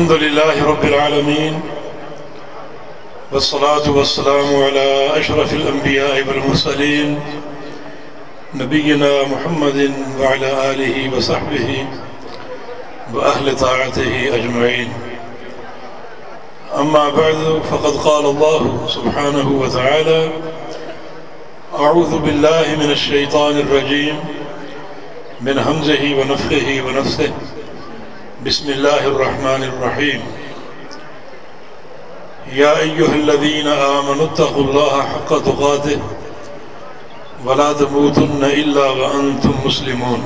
الحمد لله رب العالمين والصلاة والسلام على أشرف الأنبياء والمرسلين نبينا محمد وعلى آله وصحبه وأهل طاعته أجمعين. أما بعد، فقد قال الله سبحانه وتعالى أعوذ بالله من الشيطان الرجيم، من همزه ونفخه ونفسه. بسم الله الرحمن الرحيم يا أيها الذين آمنوا اتقوا الله حق تقاته ولا تموتن إلا وأنتم مسلمون۔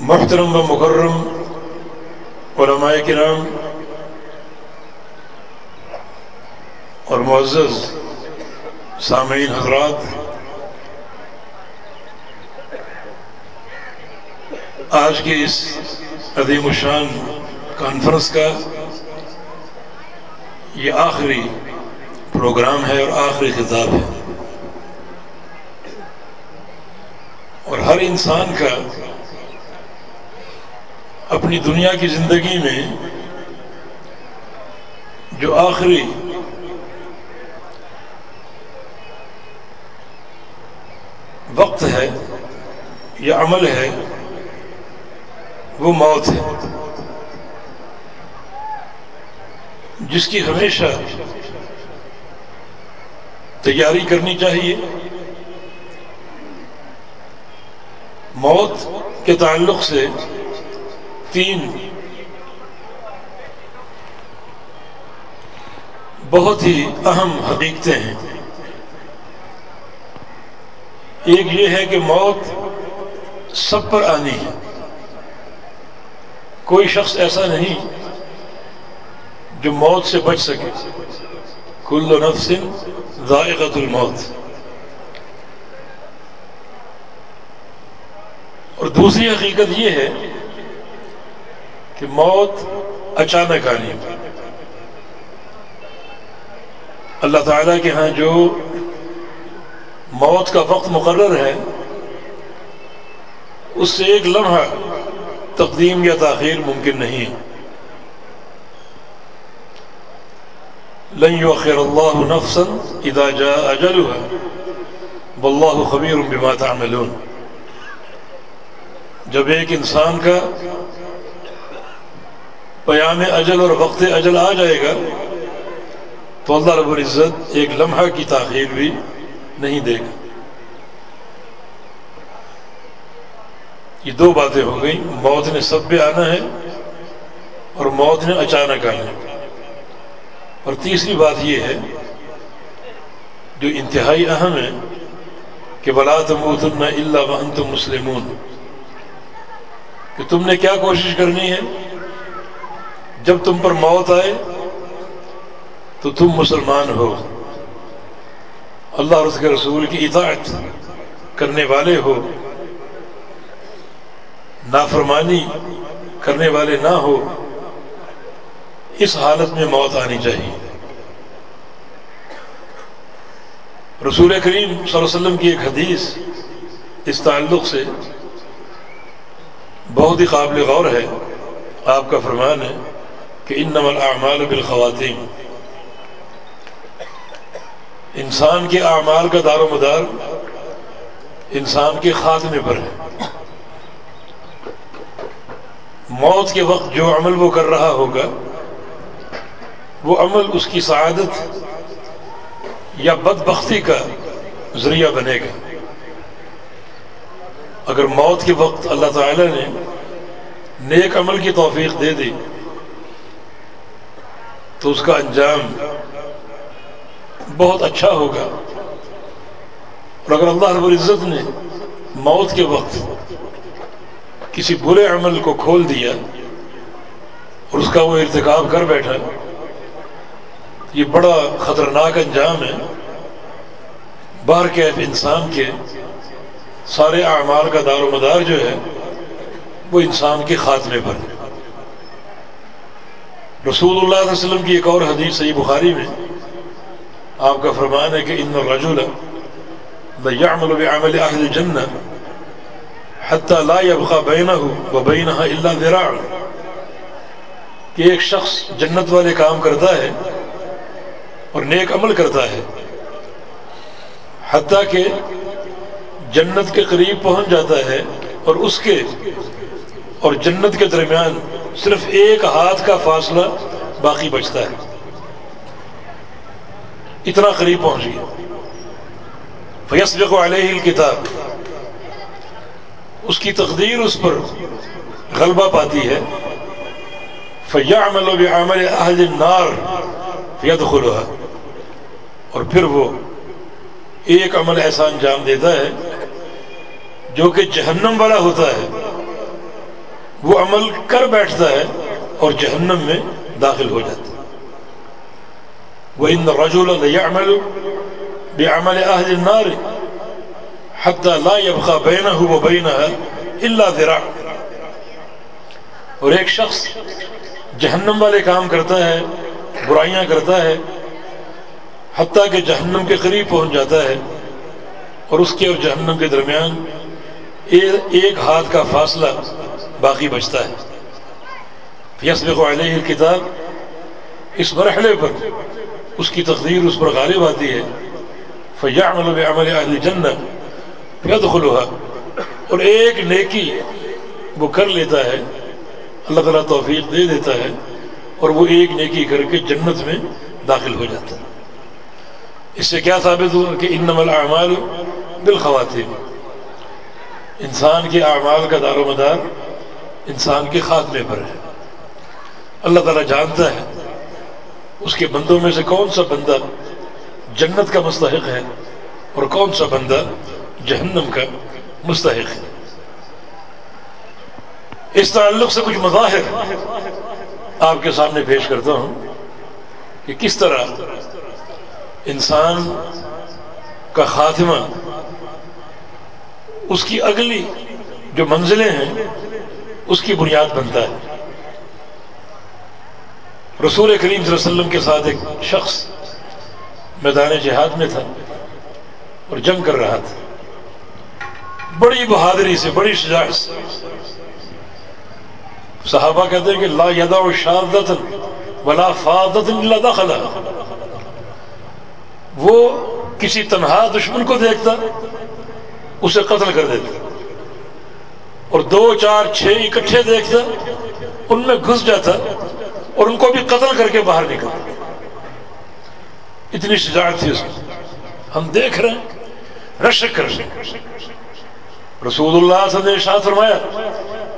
محترم و مکرم علماء کرام اور معزز سامعین حضرات، آج کی اس عظیم الشان کانفرنس کا یہ آخری پروگرام ہے اور آخری خطاب ہے۔ اور ہر انسان کا اپنی دنیا کی زندگی میں جو آخری وقت ہے یا عمل ہے، وہ موت ہے۔ جس کی ہمیشہ تیاری کرنی چاہیے۔ موت کے تعلق سے تین بہت ہی اہم حقیقتیں ہیں۔ ایک یہ ہے کہ موت سب پر آنی ہے۔ کوئی شخص ایسا نہیں جو موت سے بچ سکے۔ کل نفس ذائقت الموت۔ اور دوسری حقیقت یہ ہے کہ موت اچانک آنی ہے۔ اللہ تعالیٰ کے ہاں جو موت کا وقت مقرر ہے، اس سے ایک لمحہ تقدیم یا تاخیر ممکن نہیں لن يؤخر اللہ نفسا اذا جاء اجلها واللہ خبیر بما تعملون۔ جب ایک انسان کا پیام اجل اور وقت اجل آ جائے گا، تو اللہ رب العزت ایک لمحہ کی تاخیر بھی نہیں دے گا یہ دو باتیں ہو گئی موت نے سب پہ آنا ہے اور موت نے اچانک آنا ہے۔ اور تیسری بات یہ ہے، جو انتہائی اہم ہے کہ بلا تموتن اللہ وانتم مسلمون۔ کہ تم نے کیا کوشش کرنی ہے؟ جب تم پر موت آئے تو تم مسلمان ہو۔ اللہ اور اس کے رسول کی اطاعت کرنے والے ہو، نافرمانی کرنے والے نہ ہو، اس حالت میں موت آنی چاہیے۔ رسول کریم صلی اللہ علیہ وسلم کی ایک حدیث اس تعلق سے بہت ہی قابل غور ہے، آپ کا فرمان ہے کہ ان نمل اعمال بالخواتین انسان کے اعمال کا دار و مدار انسان کے خاتمے پر ہے۔ موت کے وقت جو عمل وہ کر رہا ہوگا، وہ عمل اس کی سعادت یا بدبختی کا ذریعہ بنے گا۔ اگر موت کے وقت اللہ تعالی نے نیک عمل کی توفیق دے دی، تو اس کا انجام بہت اچھا ہوگا۔ اور اگر اللہ رب العزت نے موت کے وقت کسی برے عمل کو کھول دیا اور اس کا وہ ارتکاب کر بیٹھا، یہ بڑا خطرناک انجام ہے۔ باہر کیف انسان کے سارے اعمال کا دار و مدار جو ہے، وہ انسان کے خاتمے پر۔ رسول اللہ علیہ وسلم کی ایک اور حدیث صحیح بخاری میں آپ کا فرمان ہے کہ ان رجول يعمل بعمل اہل الجنہ حتى لا يبقى بينه وبينها الا ذراع. کہ ایک شخص جنت والے کام کرتا ہے اور نیک عمل کرتا ہے، حتیٰ کہ جنت کے قریب پہنچ جاتا ہے اور اس کے اور جنت کے درمیان صرف ایک ہاتھ کا فاصلہ باقی بچتا ہے۔ اتنا قریب پہنچ گیا۔ فیصب علیہ الکتاب۔ اس کی تقدیر اس پر غلبہ پاتی ہے۔ فیا عمل و عمل اہل نار فید اور پھر وہ ایک عمل ایسا انجام دیتا ہے جو کہ جہنم والا ہوتا ہے۔ وہ عمل کر بیٹھتا ہے اور جہنم میں داخل ہو جاتا ہے۔ وہ ان رجول عمل بے عمل اہل نار حد لا يبقى بينه وبينها اور ایک شخص جہنم والے کام کرتا ہے، برائیاں کرتا ہے، حتیٰ کہ جہنم کے قریب پہنچ جاتا ہے اور اس کے اور جہنم کے درمیان ایک ہاتھ کا فاصلہ باقی بچتا ہے۔ یسبق علیہ کتاب اس مرحلے پر اس کی تقدیر اس پر غالب آتی ہے۔ فیا عمل عمل اہل جنت ید اور ایک نیکی وہ کر لیتا ہے، اللہ تعالیٰ توفیق دے دیتا ہے اور وہ ایک نیکی کر کے جنت میں داخل ہو جاتا ہے۔ اس سے کیا ثابت ہوا کہ ان نمل اعمال بالخواتین انسان کے اعمال کا دار و مدار انسان کے خاتمے پر ہے۔ اللہ تعالیٰ جانتا ہے اس کے بندوں میں سے کون سا بندہ جنت کا مستحق ہے اور کون سا بندہ جہنم کا مستحق ہے؟ اس تعلق سے کچھ مظاہر آپ کے سامنے پیش کرتا ہوں کہ کس طرح انسان کا خاتمہ، اس کی اگلی جو منزلیں ہیں، اس کی بنیاد بنتا ہے۔ رسول کریم صلی اللہ علیہ وسلم کے ساتھ ایک شخص میدان جہاد میں تھا اور جنگ کر رہا تھا۔ بڑی بہادری سے، بڑی شجاعت سے۔ صحابہ کہتے ہیں کہ لا یدا شادت ولا فادت الا دخل وہ کسی تنہا دشمن کو دیکھتا، اسے قتل کر دیتا۔ اور دو، چار، چھ اکٹھے دیکھتا، ان میں گھس جاتا۔ اور ان کو بھی قتل کر کے باہر نکلتا اتنی شجاعت تھی اس میں۔ ہم دیکھ رہے ہیں، رشک کر رہے ہیں۔ رسول اللہ صلی اللہ علیہ وسلم نے فرمایا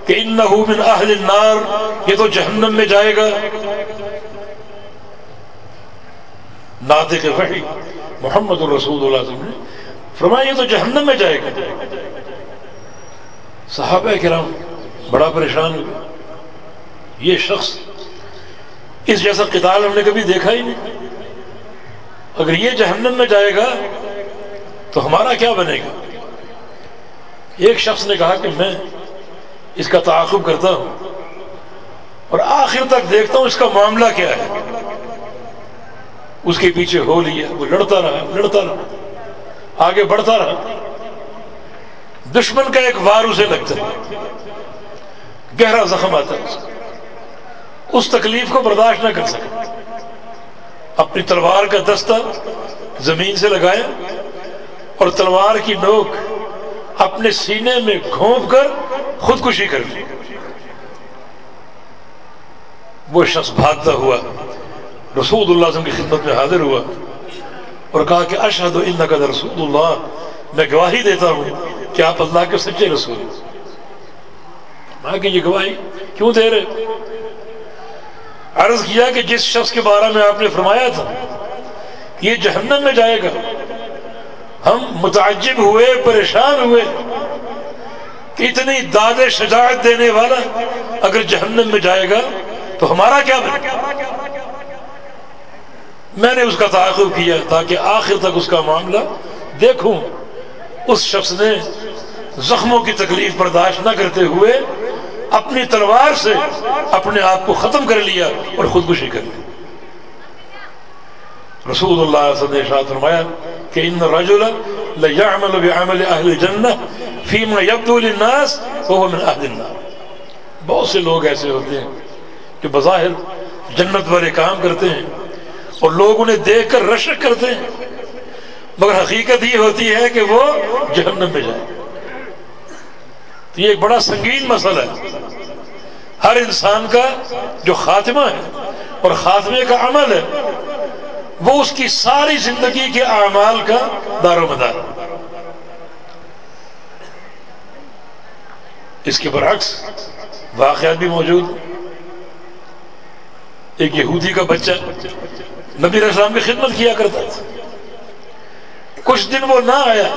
کہ انہو من اہل النار، یہ تو جہنم میں جائے گا۔ ناطق وحی محمد الرسول اللہ علیہ وسلم نے فرمایا، یہ تو جہنم میں جائے گا۔ صحابہ کرام بڑا پریشان ہوئے یہ شخص اس جیسا قتال ہم نے کبھی دیکھا ہی نہیں۔ اگر یہ جہنم میں جائے گا، تو ہمارا کیا بنے گا؟ ایک شخص نے کہا کہ میں اس کا تعاقب کرتا ہوں اور آخر تک دیکھتا ہوں اس کا معاملہ کیا ہے۔ اس کے پیچھے ہو لیا، وہ لڑتا رہا لڑتا رہا، آگے بڑھتا رہا۔ دشمن کا ایک وار اسے لگتا ہے، گہرا زخم آتا ہے اس تکلیف کو برداشت نہ کر سکے۔ اپنی تلوار کا دستہ زمین سے لگایا اور تلوار کی نوک اپنے سینے میں گھونپ کر خودکشی کر لی۔ وہ شخص بھاگتا ہوا رسول اللہ وسلم کی خدمت میں حاضر ہوا اور کہا کہ اشہد ان کا رسول اللہ، میں گواہی دیتا ہوں کہ آپ اللہ کے سچے رسول کہ یہ گواہی کیوں دے رہے؟ عرض کیا کہ جس شخص کے بارے میں آپ نے فرمایا تھا، یہ جہنم میں جائے گا۔ ہم متعجب ہوئے، پریشان ہوئے کہ اتنی داد شجاعت دینے والا اگر جہنم میں جائے گا تو ہمارا کیا بنے؟ میں نے اس کا تعاقب کیا تاکہ آخر تک اس کا معاملہ دیکھوں۔ اس شخص نے زخموں کی تکلیف برداشت نہ کرتے ہوئے اپنی تلوار سے اپنے آپ کو ختم کر لیا اور خودکشی کر لی۔ رسول اللہ صلی اللہ علیہ فرمایا کہ ان رجل لَيَعْمَلُ بِعَمَلِ أَهْلِ الْجَنَّةِ فِيمَا يَبْدُو لِلنَّاسِ وَهُوَ مِنْ أَهْلِ النَّارِ۔ بہت سے لوگ ایسے ہوتے ہیں جو بظاہر جنت والے کام کرتے ہیں اور لوگ انہیں دیکھ کر رشک کرتے ہیں، مگر حقیقت یہ ہوتی ہے کہ وہ جہنم میں جائے تو یہ ایک بڑا سنگین مسئلہ ہے۔ ہر انسان کا جو خاتمہ ہے اور خاتمے کا عمل ہے، وہ اس کی ساری زندگی کے اعمال کا دار و مدار اس کے برعکس واقعات بھی موجود ایک یہودی کا بچہ نبی علیہ السلام کی خدمت کیا کرتا تھا۔ کچھ دن وہ نہ آیا،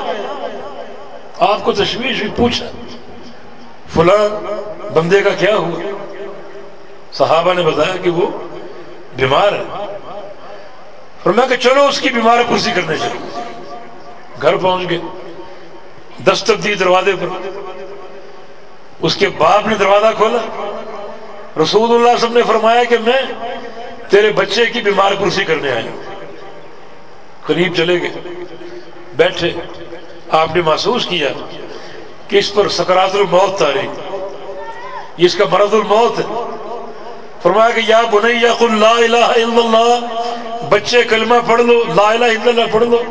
آپ کو تشویش بھی پوچھا فلاں بندے کا کیا ہوا؟ صحابہ نے بتایا کہ وہ بیمار ہے فرمایا کہ چلو اس کی بیمار پرسی کرنے چلو۔ گھر پہنچ گئے۔ دستک دی دروازے پر۔ اس کے باپ نے دروازہ کھولا۔ رسول اللہ صاحب نے فرمایا کہ میں تیرے بچے کی بیمار پرسی کرنے آیا ہوں۔ قریب چلے گئے۔ بیٹھے۔ آپ نے محسوس کیا کہ اس پر سکرات الموت تاریخ۔ اس کا مرض الموت ہے۔ فرمایا کہ یا بنیا قل لا الہ الا اللہ، بچے کلمہ پڑھ لو، لا الہ الا اللہ پڑھ لو۔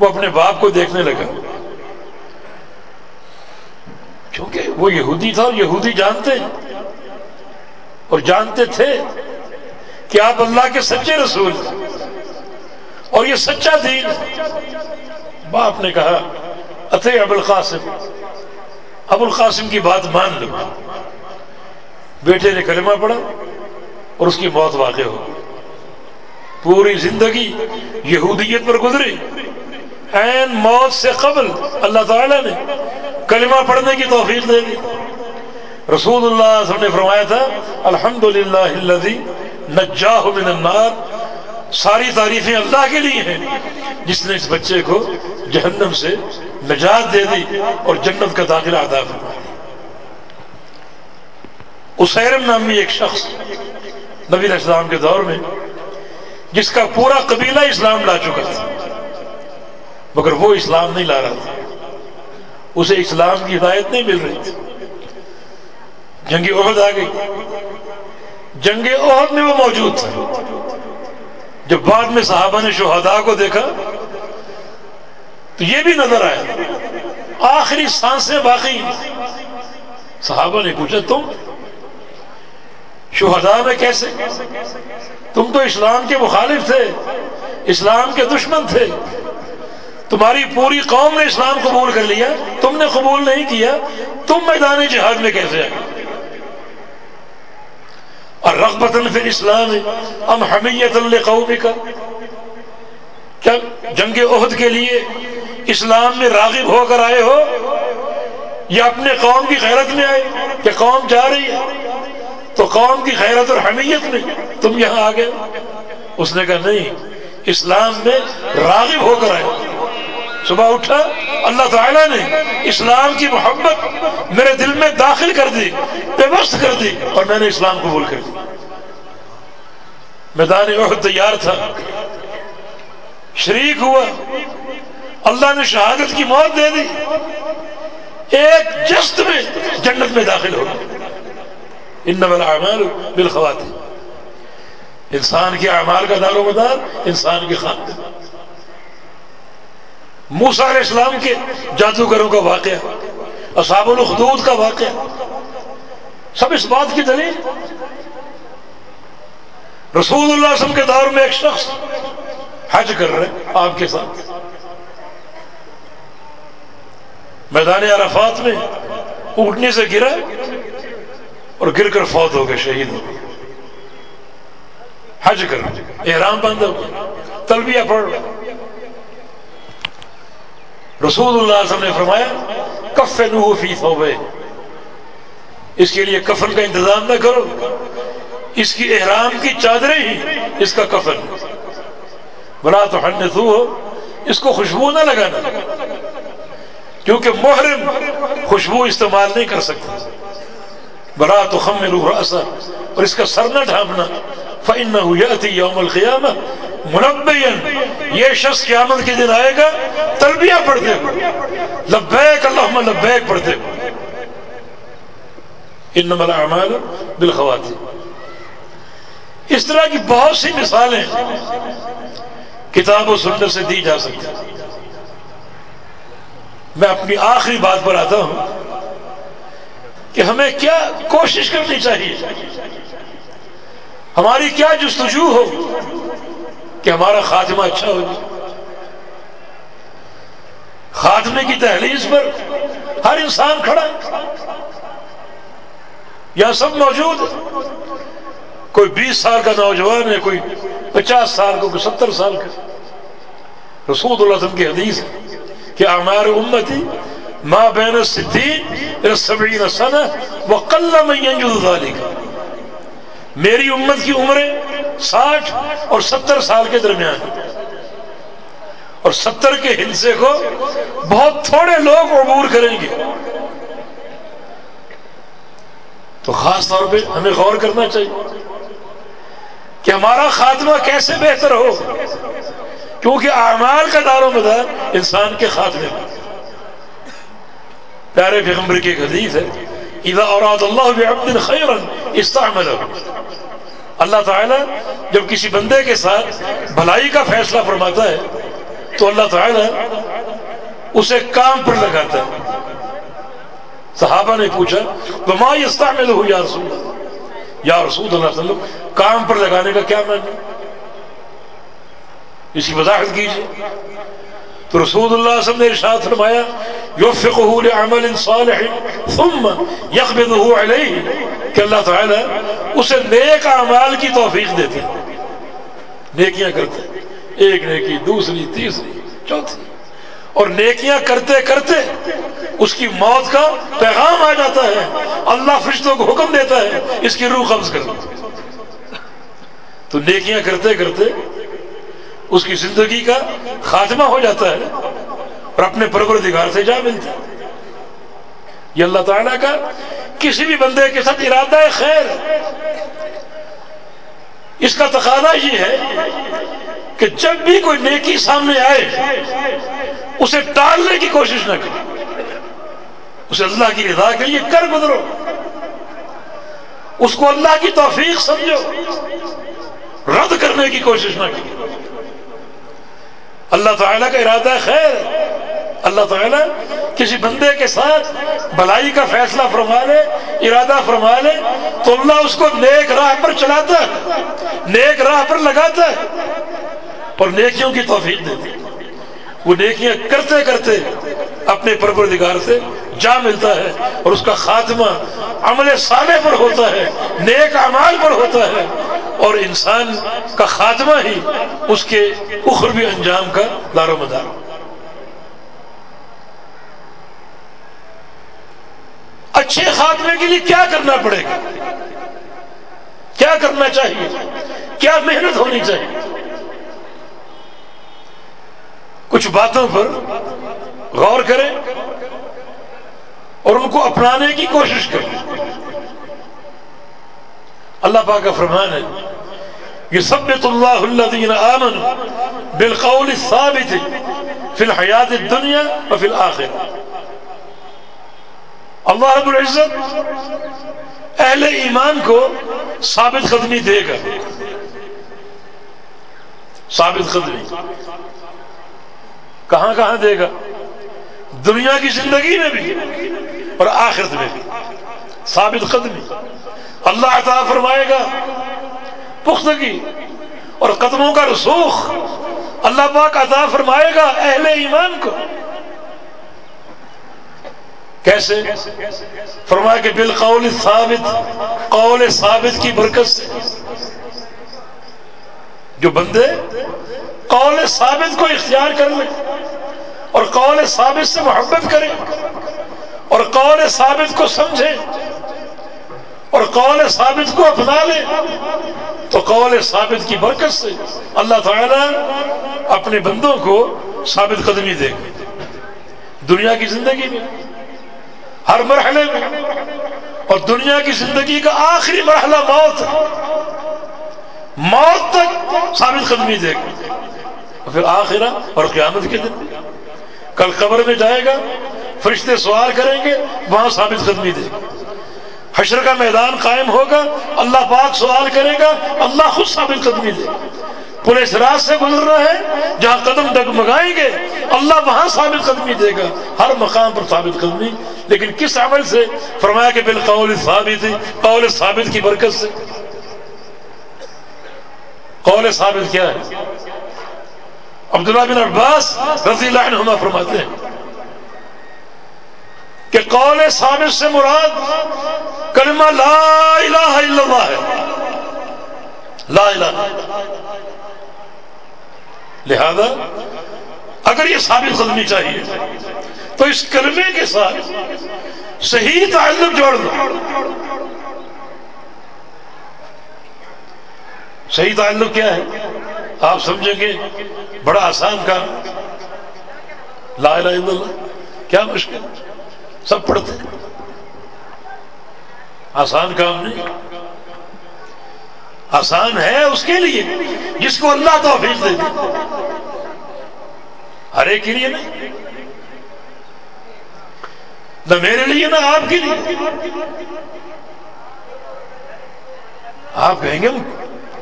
وہ اپنے باپ کو دیکھنے لگا۔ کیونکہ وہ یہودی تھا اور یہودی جانتے اور جانتے تھے کہ آپ اللہ کے سچے رسول اور یہ سچا دین باپ نے کہا اتح ابو القاسم ابو القاسم کی بات مان لو۔ بیٹے نے کلمہ پڑھا اور اس کی موت واقع ہو۔ پوری زندگی یہودیت پر گزری۔ این موت سے قبل اللہ تعالی نے کلمہ پڑھنے کی توفیق دے دی۔ رسول اللہ صلی اللہ علیہ وسلم نے فرمایا تھا الحمد للہ من النار۔ ساری تعریفیں اللہ کے لیے ہیں، جس نے اس بچے کو جہنم سے نجات دے دی اور جنت کا داخلہ ادا فرما دیا اسیرم نامی ایک شخص نبی علیہ السلام کے دور میں جس کا پورا قبیلہ اسلام لا چکا تھا، مگر وہ اسلام نہیں لا رہا تھا۔ اسے اسلام کی ہدایت نہیں مل رہی تھی۔ جنگ عہد آ گئی۔ جنگ عہد میں وہ موجود تھا۔ جب بعد میں صحابہ نے شہداء کو دیکھا تو یہ بھی نظر آیا آخری سانسیں باقی صحابہ نے پوچھا، تم شہداء میں کیسے؟ تم تو اسلام کے مخالف تھے، اسلام کے دشمن تھے۔ تمہاری پوری قوم نے اسلام قبول کر لیا، تم نے قبول نہیں کیا، تم میدان جہاد میں کیسے آئے؟ اور رغبت فی اسلام ام حمیت قومی کا کیا جنگ عہد کے لیے اسلام میں راغب ہو کر آئے ہو یا اپنے قوم کی غیرت میں آئے کہ قوم جا رہی ہے؟ تو قوم کی خیرت اور حمیت میں تم یہاں آ گئے اس نے کہا نہیں، اسلام میں راغب ہو کر آئے صبح اٹھا، اللہ تعالیٰ نے اسلام کی محبت میرے دل میں داخل کر دی، پیوست کر دی اور میں نے اسلام قبول کر دی میدان عہد تیار تھا۔ شریک ہوا۔ اللہ نے شہادت کی موت دے دی۔ ایک جست میں جنت میں داخل ہو گیا۔ الاعمال بالخوات انسان کے اعمال کا دار و مدار، انسان کے خاتمے موسا علیہ السلام کے جادوگروں کا واقعہ، اصحاب الخدود کا واقعہ۔ سب اس بات کی دلیل؟ رسول اللہ وسلم کے دور میں ایک شخص حج کر رہے آپ کے ساتھ۔ میدان عرفات میں اٹھنے سے گرا اور گر کر فوت ہو گئے، شہید ہو گئے۔ حج کر احرام بند ہو تلبیہ پڑھ رسول اللہ علیہ وسلم نے فرمایا کف نو فی ثوبے اس کے لیے کفن کا انتظام نہ کرو۔ اس کی احرام کی چادریں ہی اس کا کفن۔ بلا تو ہو اس کو خوشبو نہ لگانا۔ کیونکہ محرم خوشبو استعمال نہیں کر سکتا بلا تو خم راسا اور اس کا سر نہ ڈھانپنا۔ فن یوم القیامہ منبین یہ شخص قیامت کے دن آئے گا، تلبیہ پڑھتے ہو لبیک اللہ لبیک پڑھتے ہو ان الاعمال بالخوات اس طرح کی بہت سی مثالیں کتاب و سنت سے دی جا سکتی۔ میں اپنی آخری بات پر آتا ہوں کہ ہمیں کیا کوشش کرنی چاہیے؟ ہماری کیا جستجو ہو کہ ہمارا خاتمہ اچھا ہو جائے؟ خاتمے کی تحلیز پر ہر انسان کھڑا یا سب موجود کوئی بیس سال کا نوجوان ہے، کوئی پچاس سال کا، کوئی ستر سال کا۔ رسول اللہ وسلم کی حدیث ہے۔ کہ ہمارے امتی ماں بین صدین سبعین سنہ وقل من ينجد ذلك میری امت کی عمریں ساٹھ اور ستر سال کے درمیان اور ستر کے ہنسے کو بہت تھوڑے لوگ عبور کریں گے. تو خاص طور پہ ہمیں غور کرنا چاہیے کہ ہمارا خاتمہ کیسے بہتر ہو. کیونکہ اعمال کا دار و مدار انسان کے خاتمے میں پیارے پیغمبر کی ایک حدیث ہے، اذا اراد اللہ بعبد خیرا استعمل اللہ تعالیٰ جب کسی بندے کے ساتھ بھلائی کا فیصلہ فرماتا ہے، تو اللہ تعالیٰ اسے کام پر لگاتا ہے۔ صحابہ نے پوچھا، وما يستعمل یا رسول اللہ؟ یا رسول اللہ صلی اللہ علیہ وسلم، کام پر لگانے کا کیا معنی اس کی وضاحت کیجیے تو رسول اللہ صلی اللہ علیہ وسلم نے ارشاد فرمایا یوفقه لعمل صالح، ثم يقبضه علیہ، کہ اللہ تعالی اسے نیک اعمال کی توفیق دیتے ہیں۔ نیکیاں کرتے ہیں۔ ایک نیکی، دوسری، تیسری، چوتھی۔ اور نیکیاں کرتے کرتے اس کی موت کا پیغام آ جاتا ہے۔ اللہ فرشتوں کو حکم دیتا ہے، اس کی روح قبض کر تو نیکیاں کرتے کرتے اس کی زندگی کا خاتمہ ہو جاتا ہے اور اپنے پروردگار سے جا ملتا ہے۔ یہ اللہ تعالیٰ کا کسی بھی بندے کے ساتھ ارادہ ہے خیر۔ اس کا تقاضا یہ ہے کہ جب بھی کوئی نیکی سامنے آئے، اسے ٹالنے کی کوشش نہ کرے۔ اسے اللہ کی رضا کے لیے کر گزرو۔ اس کو اللہ کی توفیق سمجھو۔ رد کرنے کی کوشش نہ کرو۔ اللہ تعالیٰ کا ارادہ خیر۔ اللہ تعالیٰ کسی بندے کے ساتھ بلائی کا فیصلہ فرما لے، ارادہ فرما لے، تو اللہ اس کو نیک راہ پر چلاتا ہے، نیک راہ پر لگاتا ہے۔ اور نیکیوں کی توفیق دیتی وہ نیکیاں کرتے کرتے اپنے پروردگار سے جا ملتا ہے اور اس کا خاتمہ عمل صالح پر ہوتا ہے، نیک اعمال پر ہوتا ہے۔ اور انسان کا خاتمہ ہی اس کے اخروی انجام کا دار و مدار۔ اچھے خاتمے کے لیے کیا کرنا پڑے گا؟ کیا کرنا چاہیے؟ کیا محنت ہونی چاہیے؟ کچھ باتوں پر غور کریں۔ اور ان کو اپنانے کی کوشش کریں اللہ پاک کا فرمان ہے یہ سبت اللہ الذین آمنوا بالقول الثابت فی الحیات الدنیا و فی الآخر اللہ رب العزت اہل ایمان کو ثابت قدمی دے گا۔ ثابت قدمی۔ کہاں کہاں دے گا؟ دنیا کی زندگی میں بھی۔ اور آخرت میں بھی۔ ثابت قدمی۔ اللہ عطا فرمائے گا، پختگی اور قدموں کا رسوخ۔ اللہ پاک عطا فرمائے گا اہل ایمان کو۔ کیسے؟ فرمایا کہ بالقول ثابت قول ثابت کی برکت سے۔ جو بندے قول ثابت کو اختیار کر لیں اور قول ثابت سے محبت کریں۔ اور قول ثابت کو سمجھیں اور قول ثابت کو اپنا لے تو قول ثابت کی برکت سے اللہ تعالیٰ اپنے بندوں کو ثابت قدمی دے گا۔ دنیا کی زندگی میں، ہر مرحلے میں، اور دنیا کی زندگی کا آخری مرحلہ موت موت تک ثابت قدمی دے گا۔ پھر آخرہ اور قیامت کے دن، کل قبر میں جائے گا فرشتے سوال کریں گے، وہاں ثابت قدمی دے۔ حشر کا میدان قائم ہوگا، اللہ پاک سوال کرے گا، اللہ خود ثابت قدمی دے۔ پولیس راج سے گزرنا ہے جہاں قدم ڈگمگائیں گے، اللہ وہاں ثابت قدمی دے گا۔ ہر مقام پر ثابت قدمی۔ لیکن کس عمل سے؟ فرمایا کہ بالقول ثابت، قول ثابت کی برکت سے۔ قول ثابت کیا ہے؟ عبداللہ بن عباس رضی اللہ عنہما فرماتے ہیں کہ قول ثابت سے مراد کلمہ لا الہ الا اللہ ہے۔ لا الہ لہذا اگر یہ ثابت قدمی چاہیے تو اس کلمے کے ساتھ صحیح تعلق جوڑ دو۔ صحیح تعلق کیا ہے؟ آپ سمجھیں گے بڑا آسان کام۔ لا الہ الا اللہ۔ کیا مشکل؟ سب پڑھتے آسان کام نہیں۔ آسان ہے اس کے لیے جس کو اللہ توفیق دے دے۔ ہر ایک کے لیے نہیں۔ نہ میرے لیے، نہ آپ کے لیے۔ آپ کہیں گے،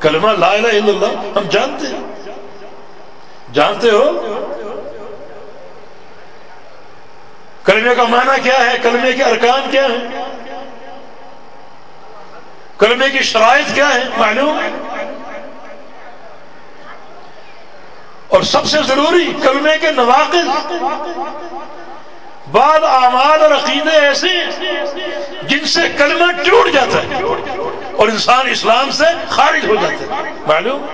کلمہ لا الہ الا اللہ، ہم جانتے ہیں۔ جانتے ہو؟ کلمے کا معنی کیا ہے؟ کلمے کے ارکان کیا ہیں؟ کلمے کی شرائط کیا ہے معلوم اور سب سے ضروری کلمے کے نواقل بعد اعمال اور عقیدے ایسے جن سے کلمہ ٹوٹ جاتا ہے اور انسان اسلام سے خارج ہو جاتا ہے۔ معلوم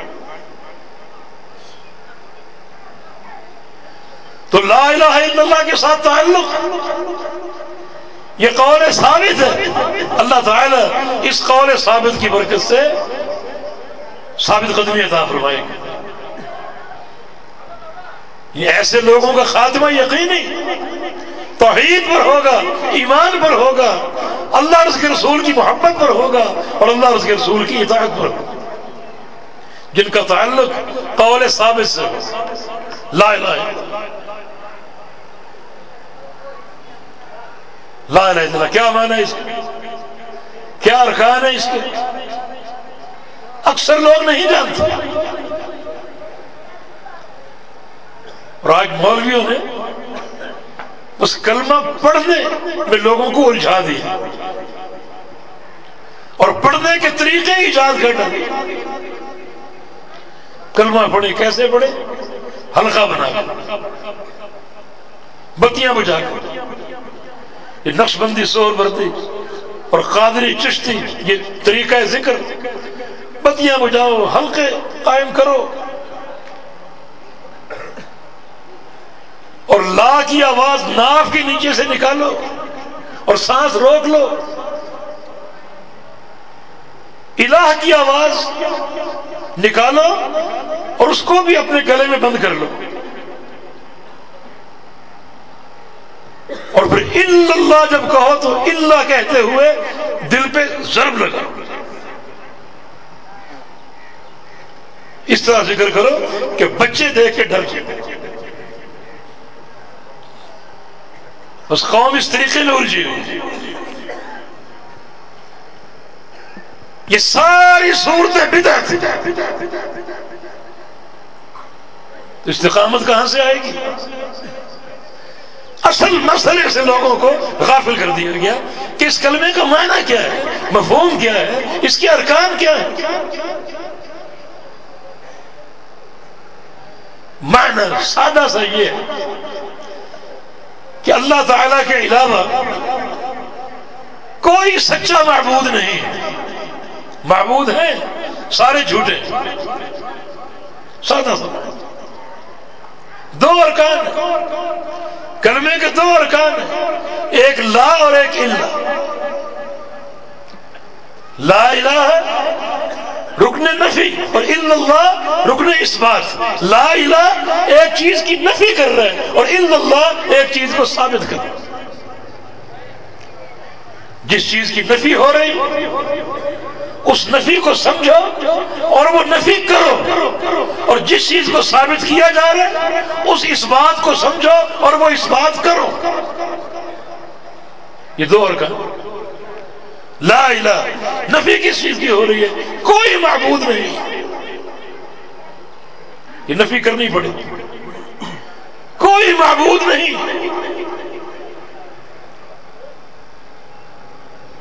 تو لا الہ الا اللہ کے ساتھ تعلق. یہ قول ثابت ہے. اللہ تعالی اس قول ثابت کی برکت سے ثابت قدمی عطا فرمائے گا. یہ ایسے لوگوں کا خاتمہ یقینی توحید پر ہوگا، ایمان پر ہوگا، اللہ رس کے رسول کی محبت پر ہوگا اور اللہ رس کے رسول کی اطاعت پر ہوگا. جن کا تعلق قول ثابت سے لا الہ لا الہ الا اللہ کیا معنی ہے اس کے کیا ارکان ہے اس کے اکثر لوگ نہیں جانتے اور آج مولویوں نے اس کلمہ پڑھنے میں لوگوں کو الجھا دیا اور پڑھنے کے طریقے ایجاد کر ڈالے کلمہ پڑھے کیسے پڑھے ہلکا بنا کر بتیاں بجا کر یہ نقش بندی سور بردی اور قادری چشتی، یہ طریقہ ذکر۔ بتیاں بجاؤ ہلکے قائم کرو۔ اور لا کی آواز ناف کے نیچے سے نکالو اور سانس روک لو۔ الہ کی آواز نکالو اور اس کو بھی اپنے گلے میں بند کر لو۔ اور پھر اللہ جب کہو تو اللہ کہتے ہوئے دل پہ ضرب لگا اس طرح ذکر کرو کہ بچے دیکھ کے ڈر جائے بس قوم اس طریقے میں الجھی ہوئی۔ یہ ساری صورتیں بدعت تو استقامت کہاں سے آئے گی؟ اصل مسئلے سے لوگوں کو غافل کر دیا گیا کہ اس کلمے کا معنی کیا ہے؟ مفہوم کیا ہے؟ اس کے ارکان کیا ہے معنی سادہ سا یہ ہے کہ اللہ تعالی کے علاوہ کوئی سچا معبود نہیں معبود ہے سارے جھوٹے۔ سادہ سا۔ دو ارکان کلمے کے دو ارکان ایک لا اور ایک اللہ لا الہ رکن نفی اور اللہ رکن اس بات لا الہ ایک چیز کی نفی کر رہے ہیں اور اللہ ایک چیز کو ثابت کر رہے جس چیز کی نفی ہو رہی اس نفی کو سمجھو اور وہ نفی کرو۔ اور جس چیز کو ثابت کیا جا رہا ہے، اس اس بات کو سمجھو اور وہ اس بات کرو۔ یہ دو اور کا۔ لا الہ۔ نفی کس چیز کی ہو رہی ہے؟ کوئی معبود نہیں۔ یہ نفی کرنی پڑے۔ کوئی معبود نہیں۔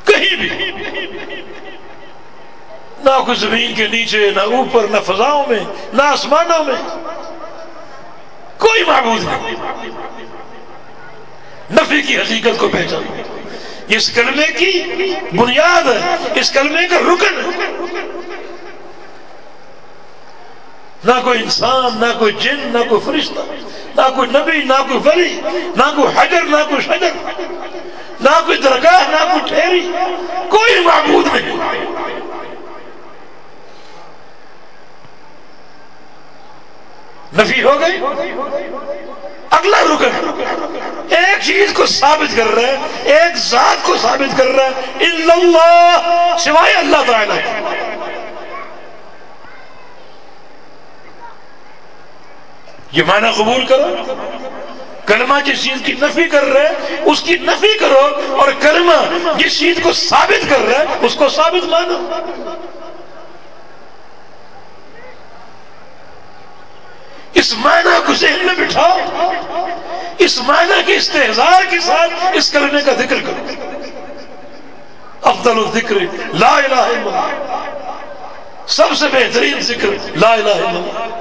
کہیں بھی۔ نہ کوئی زمین کے نیچے، نہ اوپر، نہ فضاؤں میں، نہ آسمانوں میں۔ کوئی معبود نہیں۔ نفی کی حقیقت کو پہچان۔ اس کلمے کی بنیاد ہے، اس کلمے کا رکن ہے۔ نہ کوئی انسان، نہ کوئی جن، نہ کوئی فرشتہ، نہ کوئی نبی، نہ کوئی ولی، نہ کوئی حجر، نہ کوئی شجر، نہ کوئی درگاہ، نہ کوئی ٹھہری کوئی معبود نہیں نفی ہو گئی؟ اگلا رکن ایک چیز کو ثابت کر رہا ہے ایک ذات کو ثابت کر رہا ہے اللہ، سوائے اللہ تعالی۔ یہ معنی قبول کرو۔ کلمہ جس چیز کی نفی کر رہے اس کی نفی کرو اور کلمہ جس چیز کو ثابت کر رہے اس کو ثابت مانو۔ اس معنی کو ذہن میں بٹھاؤ، اس معنی کے استحزار کے ساتھ اس کلمے کا ذکر کرو۔ افضل الذکر، لا الہ الا اللہ۔ سب سے بہترین ذکر، لا الہ الا اللہ۔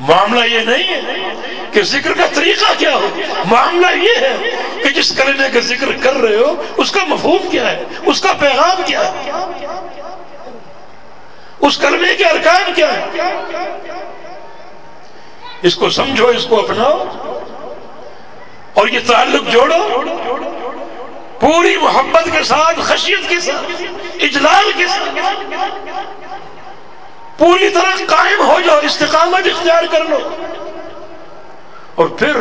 معاملہ یہ نہیں ہے کہ ذکر کا طریقہ کیا ہو۔ معاملہ یہ ہے کہ جس کلمے کا ذکر کر رہے ہو، اس کا مفہوم کیا ہے، اس کا پیغام کیا ہے۔ اس کلمے کے ارکان کیا ہے اس کو سمجھو، اس کو اپناؤ اور یہ تعلق جوڑو پوری محبت کے ساتھ، خشیت کے ساتھ، اجلال کے ساتھ، پوری طرح قائم ہو جاؤ، استقامت اختیار کر لو اور پھر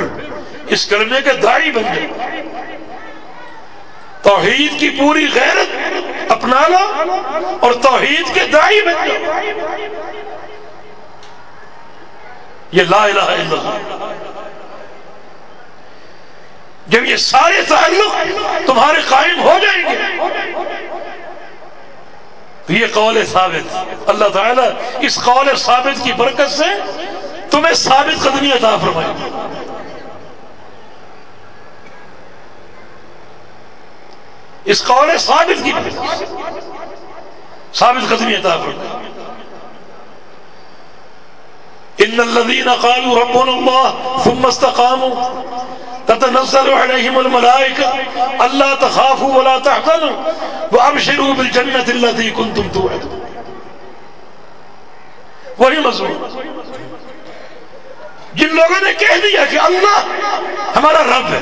اس کلمے کے دائی بن جاؤ۔ توحید کی پوری غیرت اپنا لو اور توحید کے دائی بن جاؤ یہ لا الہ الا اللہ۔ جب یہ سارے تعلق تمہارے قائم ہو جائیں گے یہ قول ثابت۔ اللہ تعالیٰ اس قول ثابت کی برکت سے تمہیں ثابت قدمی عطا فرمائے۔ اس قول ثابت کی ثابت قدمی عطا فرمائے ان الذين قالوا ربنا الله ثم استقاموا تتنزل عليهم الملائكة ألا تخافوا ولا تحزنوا وأبشروا بالجنة التي كنتم توعدون۔ وہی مضمون۔ جن لوگوں نے کہہ دیا کہ اللہ ہمارا رب ہے۔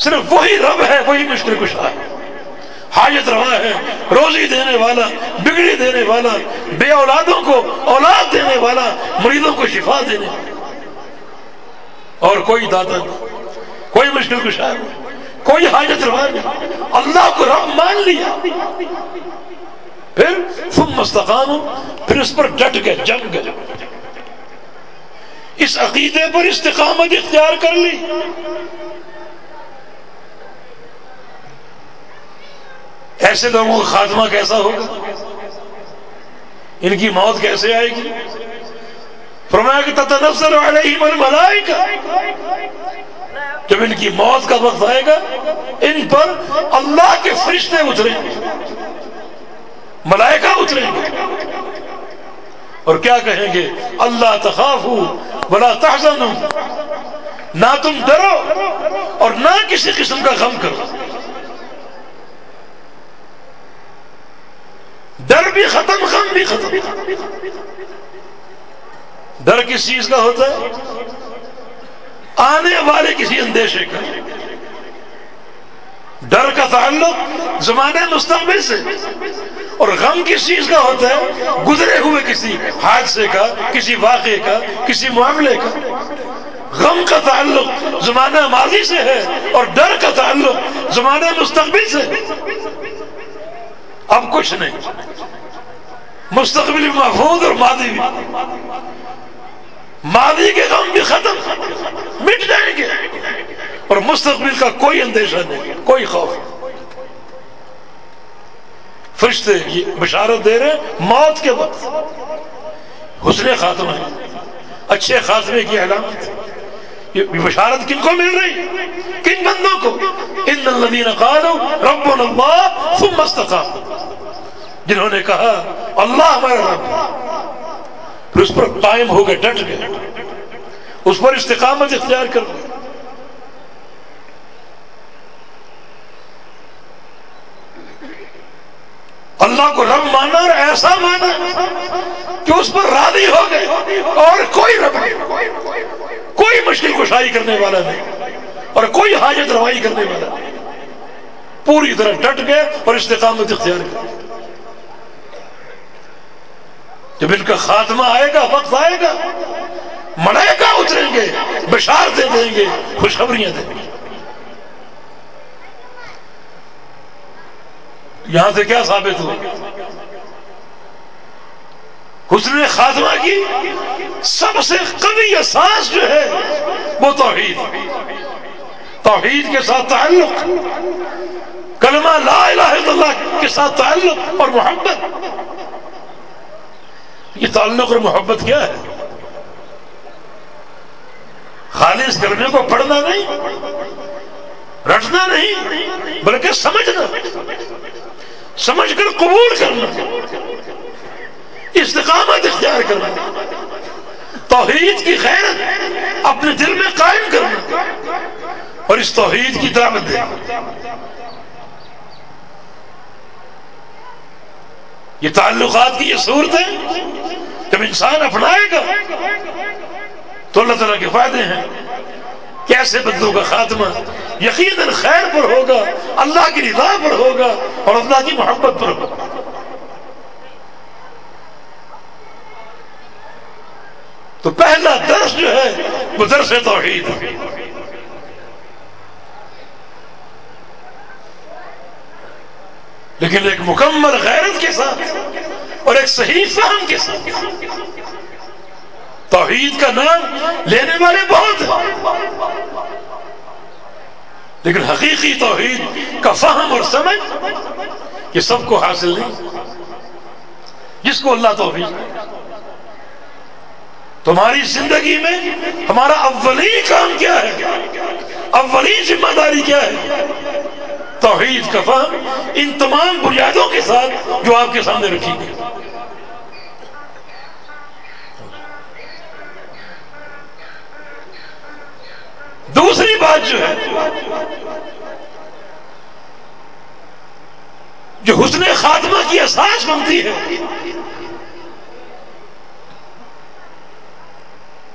صرف وہی رب ہے، وہی مشکل کشا ہے۔ حاجت روا ہے، روزی دینے والا، بگڑی دینے والا، بے اولادوں کو اولاد دینے والا، مریضوں کو شفا دینے والا۔ اور کوئی دادا نہیں، کوئی مشکل کشا نہیں، کوئی حاجت روا نہیں۔ اللہ کو رب مان لیا۔ پھر تم مستقام پھر اس پر ڈٹ گئے، جم گئے۔ اس عقیدے پر استقامت اختیار کر لی۔ ایسے لوگوں کا خاتمہ کیسا ہوگا؟ ان کی موت کیسے آئے گی؟ فرمایا کہ علیہم الملائکہ۔ جب ان کی موت کا وقت آئے گا، ان پر اللہ کے فرشتے اتریں گے، ملائکہ اتریں گے۔ اور کیا کہیں گے؟ اللہ تخاف ولا تحزنوا نہ تم ڈرو اور نہ کسی قسم کا غم کرو۔ ڈر بھی ختم، غم بھی ختم۔ ڈر کس چیز کا ہوتا ہے؟ آنے والے کسی اندیشے کا۔ ڈر کا تعلق زمانے مستقبل سے۔ اور غم کس چیز کا ہوتا ہے؟ گزرے ہوئے کسی حادثے کا، کسی واقعے کا، کسی معاملے کا۔ غم کا تعلق زمانہ ماضی سے ہے اور ڈر کا تعلق زمانہ مستقبل سے۔ اب کچھ نہیں۔ مستقبل محفوظ اور ماضی بھی۔ ماضی کے غم بھی ختم۔ مٹ جائیں گے۔ اور مستقبل کا کوئی اندیشہ نہیں، کوئی خوف۔ فرشتے یہ بشارت دے رہے موت کے وقت۔ حسن خاتمہ۔ اچھے خاتمے کی علامت یہ بشارت کن کو مل رہی؟ کن بندوں کو؟ ان الذین قالوا ربنا اللہ ثم استقاموا۔ جنہوں نے کہا، اللہ ہمارا رب پھر اس پر قائم ہو گئے، ڈٹ گئے۔ اس پر استقامت اختیار کر گئے اللہ کو رب مانا اور ایسا مانا کہ اس پر راضی ہو گئے اور کوئی کوئی کشائی کرنے والا نہیں۔ اور کوئی حاجت روائی کرنے والا نہیں۔ پوری طرح ڈٹ گئے اور استقامت اختیار کر جب ان کا خاتمہ آئے گا، وقت آئے گا ملائکہ اتریں گے، بشار دے دیں گے، خوشخبریاں دیں گے۔ یہاں سے کیا ثابت ہو حسن خاتمہ کی۔ سب سے قوی احساس جو ہے وہ توحید توحید کے ساتھ تعلق، کلمہ لا الہ الا اللہ کے ساتھ تعلق اور محبت۔ یہ تعلق اور محبت کیا ہے؟ خالص کلمے کو پڑھنا نہیں، رٹنا نہیں، بلکہ سمجھنا۔ سمجھ کر قبول کرنا۔ استقامت اختیار کرنا۔ توحید کی خیر اپنے دل میں قائم کرنا اور اس توحید کی دعوت دینا۔ یہ تعلقات کی یہ صورت ہے جب انسان اپنائے گا تو اللہ تعالیٰ کے فائدے ہیں کیسے بدلوں کا خاتمہ یقیناً خیر پر ہوگا، اللہ کی رضا پر ہوگا اور اللہ کی محبت پر ہوگا۔ تو پہلا درس جو ہے وہ درس توحید لیکن ایک مکمل غیرت کے ساتھ اور ایک صحیح فہم کے ساتھ توحید کا نام لینے والے بہت ہیں۔ لیکن حقیقی توحید کا فہم اور سمجھ یہ سب کو حاصل نہیں، جس کو اللہ توحید تمہاری زندگی میں ہمارا اولی کام کیا ہے؟ اولی ذمہ داری کیا ہے؟ توحید کا فہم ان تمام بنیادوں کے ساتھ جو آپ کے سامنے رکھی گئی۔ دوسری بات جو ہے، جو حسن خاتمہ کی احساس بنتی ہے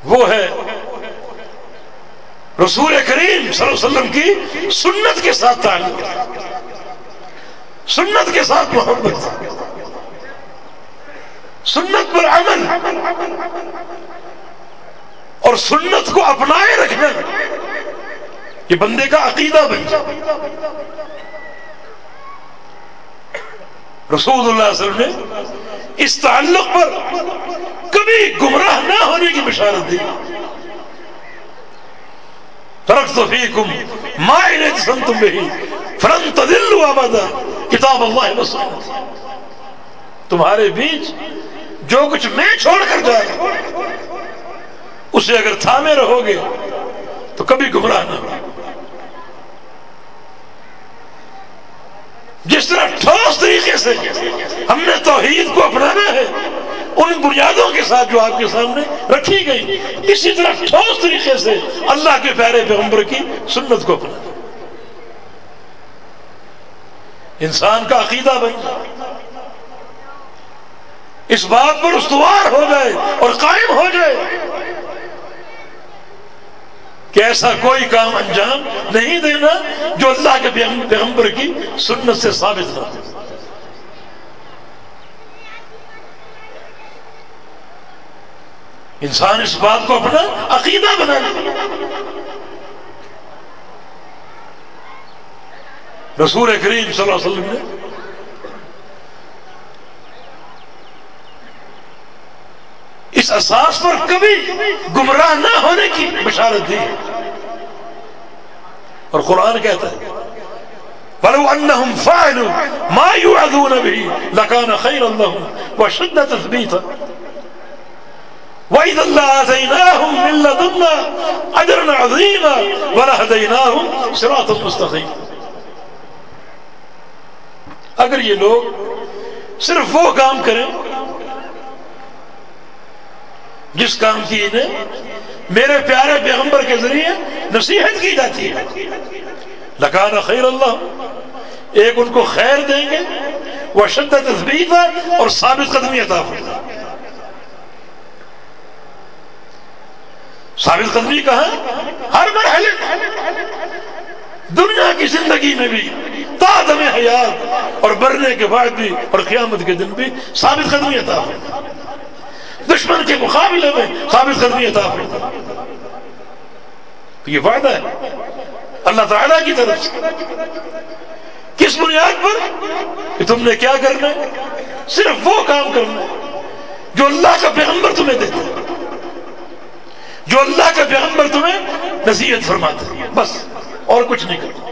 وہ ہے رسول کریم صلی اللہ علیہ وسلم کی سنت کے ساتھ تعلق سنت کے ساتھ محبت سنت پر عمل۔ اور سنت کو اپنائے رکھنا یہ بندے کا عقیدہ بن جائے۔ رسول اللہ علیہ وسلم نے اس تعلق پر کبھی گمراہ نہ ہونے کی بشارت دی۔ فرق تو فی کم مائن سن تم بھی فرن تدل آبادا کتاب اللہ وسلم تمہارے بیچ جو کچھ میں چھوڑ کر جا رہا اسے اگر تھامے رہو گے تو کبھی گمراہ نہ ہو۔ جس طرح ٹھوس طریقے سے ہم نے توحید کو اپنانا ہے ان بنیادوں کے ساتھ جو آپ کے سامنے رکھی گئی۔ اسی طرح ٹھوس طریقے سے اللہ کے پیارے پیغمبر کی سنت کو اپنانا انسان کا عقیدہ بن۔ اس بات پر استوار ہو جائے اور قائم ہو جائے کہ ایسا کوئی کام انجام نہیں دینا جو اللہ کے پیغمبر کی سنت سے ثابت نہ ہو۔ انسان اس بات کو اپنا عقیدہ بنا لے۔ رسول کریم صلی اللہ علیہ وسلم نے اس اساس پر کبھی گمراہ نہ ہونے کی بشارت دی۔ اور قرآن کہتا ہے بلو انہم فعلوا ما يوعدون بھی لکان خیر اللہ وشدت ثبیتا وَإِذَا واذا لاتيناهم من لدنا اجرا عظيما ولهديناهم صراطا مستقيما۔ اگر یہ لوگ صرف وہ کام کریں، جس کام کی انہیں میرے پیارے پیغمبر کے ذریعے نصیحت کی جاتی ہے لکانا خیر اللہ ایک ان کو خیر دیں گے، وہ شدت تصبیف اور ثابت قدمی عطا فرما ثابت قدمی کہاں؟ ہر مرحلے دنیا کی زندگی میں بھی تادم حیات اور برنے کے بعد بھی اور قیامت کے دن بھی ثابت قدمی عطا فرما دشمن کے مقابلے میں ثابت قدمی عطا فرما تو یہ فائدہ ہے اللہ تعالیٰ کی طرف سے۔ کس بنیاد پر؟ کہ تم نے کیا کرنا ہے؟ صرف وہ کام کرنا ہے جو اللہ کا پیغمبر تمہیں دیتا ہے۔ جو اللہ کا پیغمبر تمہیں نصیحت فرماتا ہے بس، اور کچھ نہیں کرتا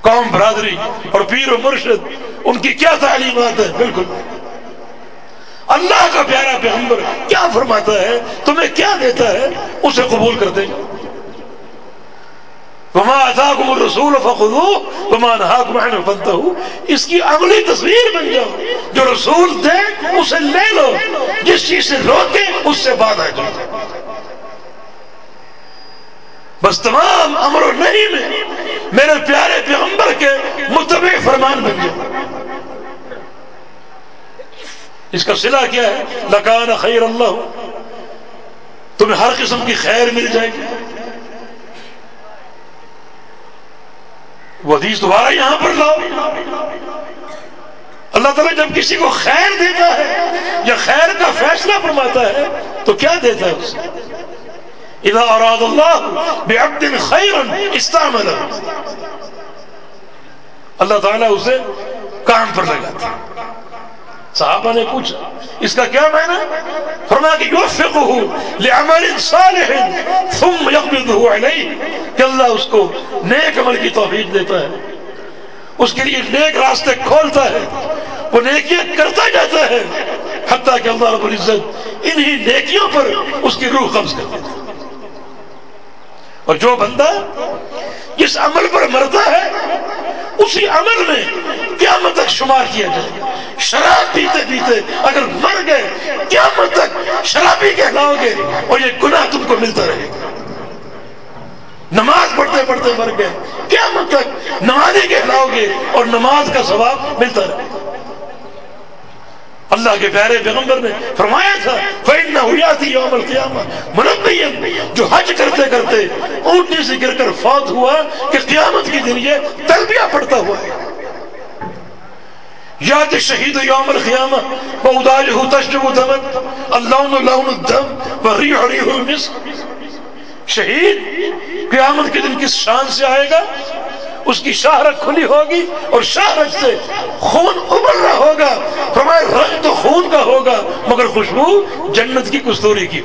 قوم برادری اور پیر و مرشد، ان کی کیا تعلیمات ہے بالکل۔ اللہ کا پیارا پیغمبر کیا فرماتا ہے؟ تمہیں کیا دیتا ہے؟ اسے قبول کر دیں۔ وما اتاکم الرسول فخذوه وما نهاکم عنه فانتهوا اس کی عملی تصویر بن جاؤ۔ جو رسول دے اسے لے لو۔ جس چیز سے روکے، اس سے بعد آ جاؤ بس تمام امر و نہیں میں میرے پیارے پیغمبر کے متبع فرمان بن جاؤ۔ اس کا صلح کیا ہے؟ لکان خیر اللہ تمہیں ہر قسم کی خیر مل جائے گی۔ وہ حدیث دوبارہ یہاں پر لاؤ۔ اللہ تعالیٰ جب کسی کو خیر دیتا ہے یا خیر کا فیصلہ فرماتا ہے، تو کیا دیتا ہے اسے؟ اذا اراد اللہ بعبد خیرا استعمل۔ اللہ تعالیٰ اسے کام پر لگاتا ہے۔ صحابہ نے پوچھا، اس کا کیا معنی؟ فرما کہ یوفقه لعمل صالح ثم يقبضه عليه کہ اللہ اس کو نیک عمل کی توفیق دیتا ہے۔ اس کے لیے نیک راستے کھولتا ہے، وہ نیکیاں کرتا جاتا ہے، حتیٰ کہ اللہ رب العزت انہی نیکیوں پر اس کی روح قبض کر دیتا ہے۔ اور جو بندہ جس عمل پر مرتا ہے اسی عمل میں قیامت تک شمار کیا جائے شراب پیتے پیتے اگر مر گئے، قیامت تک شرابی کہلاؤ گے اور یہ گناہ تم کو ملتا رہے گا۔ نماز پڑھتے پڑھتے مر گئے، قیامت تک نمازی کہلاؤ گے اور نماز کا ثواب ملتا رہے گا۔ اللہ کے پیارے پیغمبر نے فرمایا تھا، فَإِنَّهُ يَأْتِي يَوْمَ الْقِيَامَةِ۔ مُنَبِّيًا جو حج کرتے کرتے اونٹنی سے گر کر فوت ہوا کہ قیامت کی دن یہ تلبیہ پڑتا ہوا ہے۔ یاد شہید یوم القیامہ، وَأُدَالِهُ تَشْجُبُ دَمًا، اللَّوْنُ لَوْنُ الدَّمْ، وَرِيحُ رِيحُ الْمِسْكِ۔ شہید قیامت کے دن کس شان سے آئے گا؟ اس کی شاہرت کھلی ہوگی اور شاہرت سے خون ابل رہا ہوگا۔ فرمائے رنگ تو خون کا ہوگا، مگر خوشبو جنت کی کستوری کی۔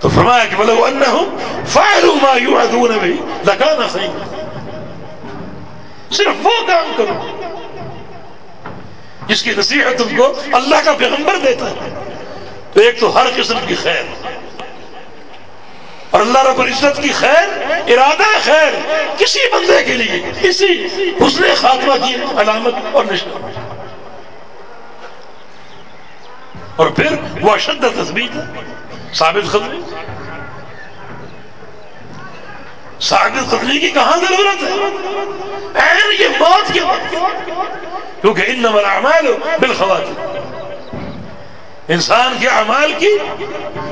تو فرمایا کہ بلو انہم فعلوا ما یعدون بھی لکانا صحیح صرف وہ کام کرو جس کی نصیحت تم کو اللہ کا پیغمبر دیتا ہے۔ تو ایک تو ہر قسم کی خیر۔ اور اللہ رب العزت کی خیر، ارادہ خیر، کسی بندے کے لیے کسی حسن خاتمہ کی علامت اور نشان۔ اور پھر وہ اشد تصویر ثابت قدمی۔ ثابت قدمی کی کہاں ضرورت ہے؟ این یہ موت کے وقت کیونکہ انما الاعمال بالخواتم۔ انسان کے اعمال کی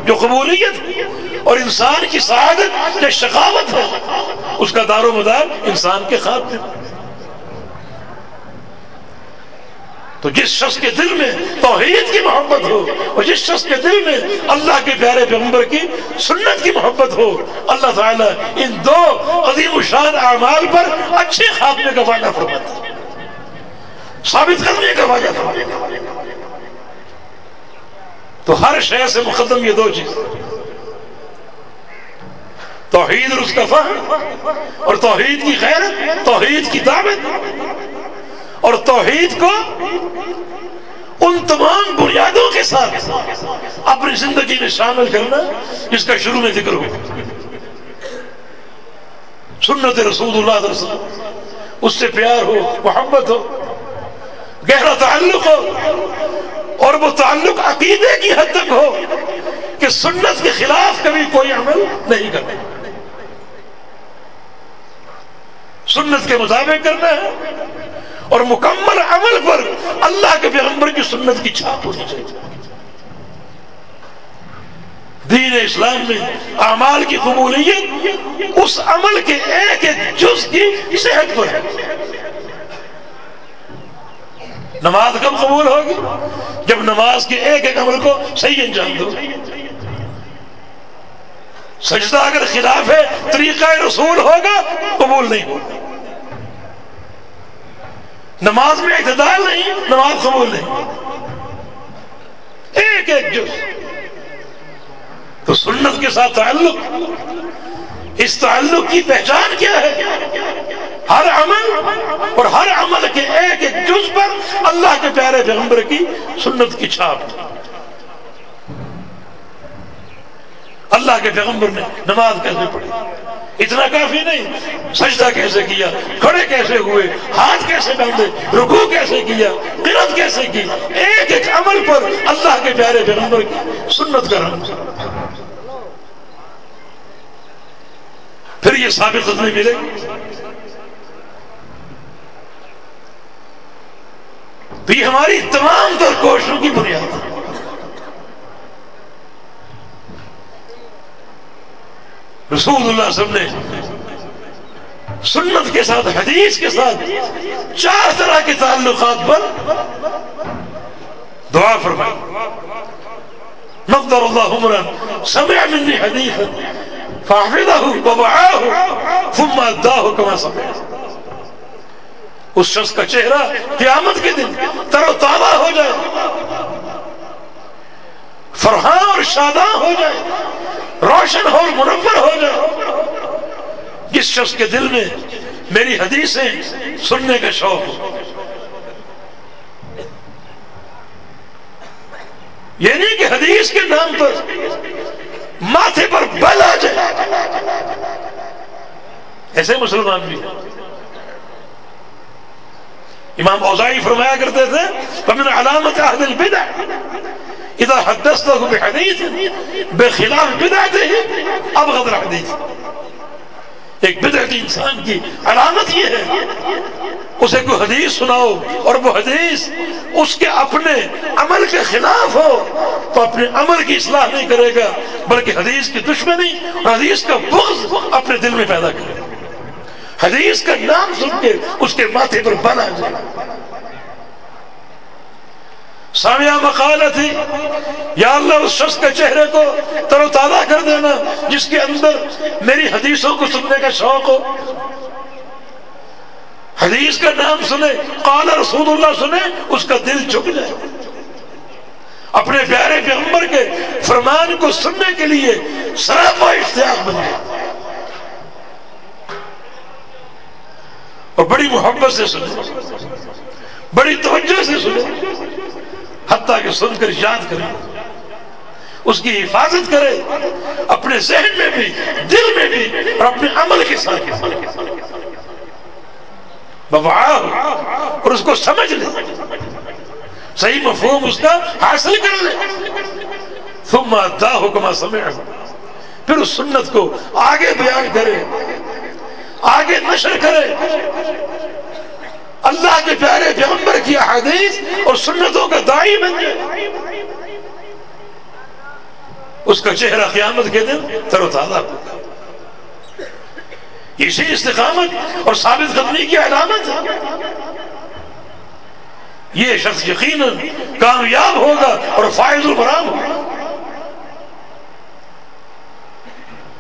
جو قبولیت اور انسان کی سعادت یا شقاوت ہے، اس کا دار و مدار انسان کے خاتمے تو جس شخص کے دل میں توحید کی محبت ہو اور جس شخص کے دل میں اللہ کے پیارے پیغمبر کی سنت کی محبت ہو، اللہ تعالیٰ ان دو عظیم الشان اعمال پر اچھے خاتمے کا وعدہ فرماتا۔ ہے ثابت کرنے کا وعدہ فرماتا۔ ہے تو ہر شے سے مقدم یہ دو چیز۔ توحید اور اور توحید کی خیر توحید کی دعوت۔ اور توحید کو ان تمام بنیادوں کے ساتھ اپنی زندگی میں شامل کرنا، جس کا شروع میں ذکر ہو سنت رسول اللہ علیہ وسلم، اس سے پیار ہو، محبت ہو۔ گہرا تعلق ہو اور وہ تعلق عقیدے کی حد تک ہو کہ سنت کے خلاف کبھی کوئی عمل نہیں کرنا سنت کے مطابق کرنا ہے اور مکمل عمل پر اللہ کے پیغمبر کی سنت کی چھاپ ہونی چاہیے۔ دین اسلام میں اعمال کی قبولیت اس عمل کے ایک ایک جز کی صحت پر ہے۔ نماز کب قبول ہوگی؟ جب نماز کے ایک ایک عمل کو صحیح انجام دو۔ سجدہ اگر خلاف ہے، طریقہ رسول ہوگا، قبول نہیں ہوگا۔ نماز میں اعتدال نہیں، نماز قبول نہیں۔ ایک ایک جز۔ تو سنت کے ساتھ تعلق، اس تعلق کی پہچان کیا ہے؟ ہر عمل اور ہر عمل کے ایک ایک جز پر اللہ کے پیارے پیغمبر کی سنت کی چھاپ۔ اللہ کے پیغمبر نے نماز کیسے پڑھی؟ اتنا کافی نہیں۔ سجدہ کیسے کیا؟ کھڑے کیسے ہوئے؟ ہاتھ کیسے باندھے؟ رکو کیسے کیا؟ قرت کیسے کی؟ ایک ایک عمل پر اللہ کے پیارے پیغمبر کی سنت کرنا پھر یہ ثابت نہیں ملے۔ تو یہ ہماری تمام تر کوششوں کی بنیاد ہے۔ رسول اللہ صلی اللہ علیہ وسلم نے سنت کے ساتھ، حدیث کے ساتھ چار طرح کے تعلقات پر دعا فرمائی۔ نقدر اللہ عمرا سمع منی حدیثا فحفظه ووعاه ثم اداه كما سمع اس شخص کا چہرہ قیامت کے دن تر و تازہ ہو جائے۔ فرحاں اور شاداں ہو جائے۔ روشن ہو منور ہو جائے۔ جس شخص کے دل میں میری حدیثیں سننے کا شوق ہو۔ یہ نہیں کہ حدیث کے نام پر ماتھے پر بل آ جائے۔ ایسے مسلمان بھی امام اوزائی فرمایا کرتے تھے، فمن علامت اہل البدع، اذا حدثته بحدیث بخلاف بدعته ابغض الحدیث ایک بدعتی انسان کی علامت یہ ہے، اسے کوئی حدیث سناؤ اور وہ حدیث اس کے اپنے عمل کے خلاف ہو، تو اپنے عمل کی اصلاح نہیں کرے گا، بلکہ حدیث کی دشمنی اور حدیث کا بغض اپنے دل میں پیدا کرے گا۔ حدیث کا نام سن کے اس کے ماتھے پر بنا جائے۔ سامیہ مقالہ تھی، یا اللہ اس شخص کے چہرے کو تر و تازہ کر دینا، جس کے اندر میری حدیثوں کو سننے کا شوق ہو۔ حدیث کا نام سنے، قال رسول اللہ سنے، اس کا دل چک جائے۔ اپنے پیارے پیغمبر کے فرمان کو سننے کے لیے سراپا اشتیاق بن جائے۔ اور بڑی محبت سے سنے بڑی توجہ سے سنے حتیٰ کہ سن کر یاد کرے اس کی حفاظت کرے۔ اپنے ذہن میں بھی، دل میں بھی اور اپنے عمل کے ساتھ۔ اور اس کو سمجھ لے۔ صحیح مفہوم اس کا حاصل کر لے۔ ثم اداہ کما سمع پھر اس سنت کو آگے بیان کرے۔ آگے نشر کرے۔ اللہ کے پیارے پیغمبر کی احادیث اور سنتوں کا دائی بن جائے۔ اس کا چہرہ قیامت کے دن تر و تازہ ہوگا۔ اسی استقامت اور ثابت قدمی کی علامت ہے۔ یہ شخص یقیناً کامیاب ہوگا اور فائز البرام ہوگا۔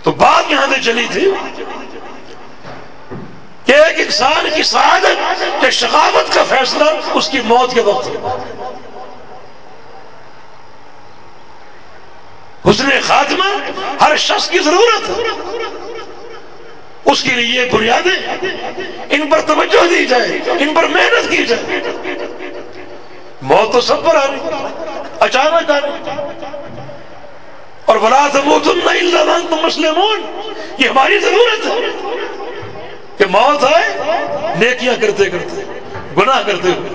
تو بات یہاں سے چلی تھی۔ کہ ایک انسان کی سعادت یا شقاوت کا فیصلہ اس کی موت کے وقت حسن خاتمہ ہر شخص کی ضرورت اس کے لیے یہ بنیادیں ان پر توجہ دی جائے، ان پر محنت کی جائے۔ موت تو سب پر آ رہی اچانک آ رہی اور بلا تم مسلمون، یہ ہماری ضرورت ہے۔ کہ موت آئے، نیکیاں کرتے کرتے، گناہ کرتے ہوئے۔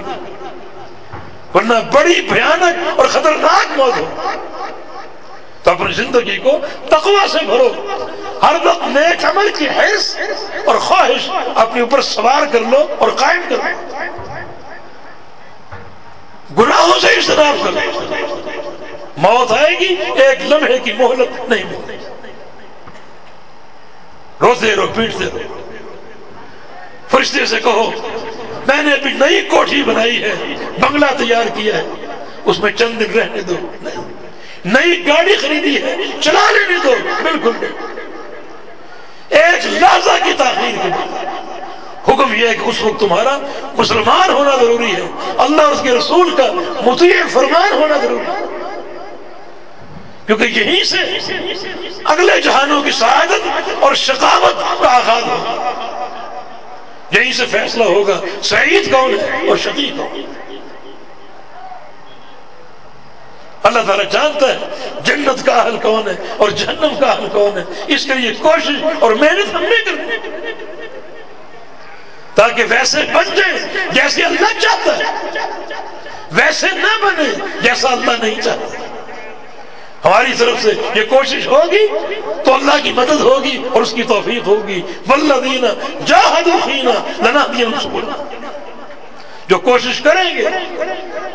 ورنہ بڑی بھیانک اور خطرناک موت ہو۔ تو اپنی زندگی کو تقوی سے بھرو۔ ہر وقت نیک عمل کی حیث اور خواہش اپنے اوپر سوار کر لو اور قائم کر لو۔ گناہوں سے اجتناب کر لو۔ موت آئے گی، ایک لمحے کی مہلت نہیں ملے۔ روتے رو، پیٹتے رہو فرشتے سے کہو، میں نے ابھی نئی کوٹھی بنائی ہے، بنگلہ تیار کیا ہے، اس میں چند دن رہنے دو۔ نئی گاڑی خریدی ہے، چلا لینے دو۔ بالکل ایک لحظہ کی تاخیر کے حکم یہ ہے کہ اس وقت تمہارا مسلمان ہونا ضروری ہے۔ اللہ اور اس کے رسول کا مطیع فرمان ہونا ضروری ہے۔ کیونکہ یہیں سے اگلے جہانوں کی سعادت اور شقاوت کا آغاز ہوگا۔ یہیں سے فیصلہ ہوگا۔ سعید کون ہے اور شقی کون ہے؟ اللہ تعالیٰ جانتا ہے جنت کا حل کون ہے اور جہنم کا حل کون ہے۔ اس کے لیے کوشش اور محنت ہم نے کرنی تاکہ ویسے بن جائے جیسے اللہ چاہتا ہے۔ ویسے نہ بنے جیسا اللہ نہیں چاہتا۔ ہماری طرف سے یہ کوشش ہوگی تو اللہ کی مدد ہوگی اور اس کی توفیق ہوگی۔ ولدینہ فینا لنا جو کوشش کریں گے،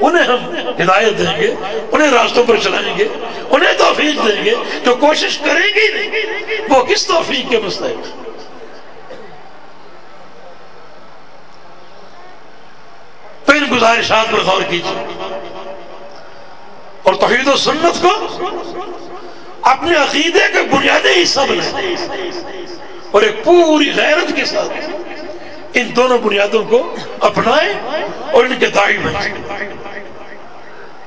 انہیں ہم ہدایت دیں گے، انہیں راستوں پر چلائیں گے، انہیں توفیق دیں گے۔ جو کوشش کریں گے نہیں وہ کس توفیق کے مستحق تو ان گزارشات پر غور کیجیے۔ اور توحید و سنت کو اپنے عقیدے کے بنیادی حصہ بنائے اور ایک پوری غیرت کے ساتھ ان دونوں بنیادوں کو اپنائے اور ان کے دائی بنائے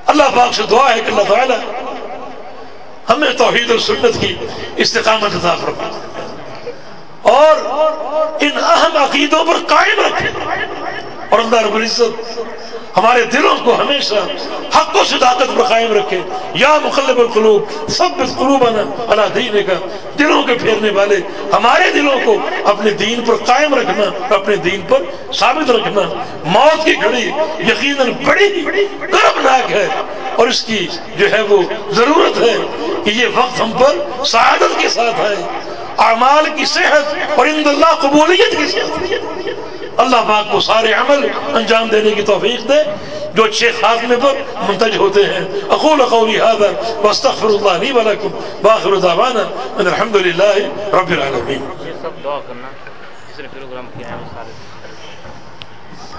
اللہ پاک سے دعا ہے کہ اللہ تعالیٰ ہمیں توحید و سنت کی استقامت عطا فرمائے اور ان اہم عقیدوں پر قائم رکھے۔ اور اللہ رب العزت ہمارے دلوں کو ہمیشہ حق و صداقت پر قائم رکھے۔ یا مخلب القلوب سب قلوب اللہ دین کا دلوں کے پھیرنے والے، ہمارے دلوں کو اپنے دین پر قائم رکھنا، اپنے دین پر ثابت رکھنا۔ موت کی گھڑی یقیناً بڑی گربناک ہے۔ اور اس کی جو ہے وہ ضرورت ہے کہ یہ وقت ہم پر سعادت کے ساتھ آئے۔ اعمال کی صحت اور اند اللہ قبولیت کے ساتھ اللہ پاک کو سارے عمل انجام دینے کی توفیق دے، جو اچھے خاتمے پر منتج ہوتے ہیں۔ اقول قولی هذا واستغفر الله لي ولكم واخر دعوانا ان الحمد لله رب العالمين۔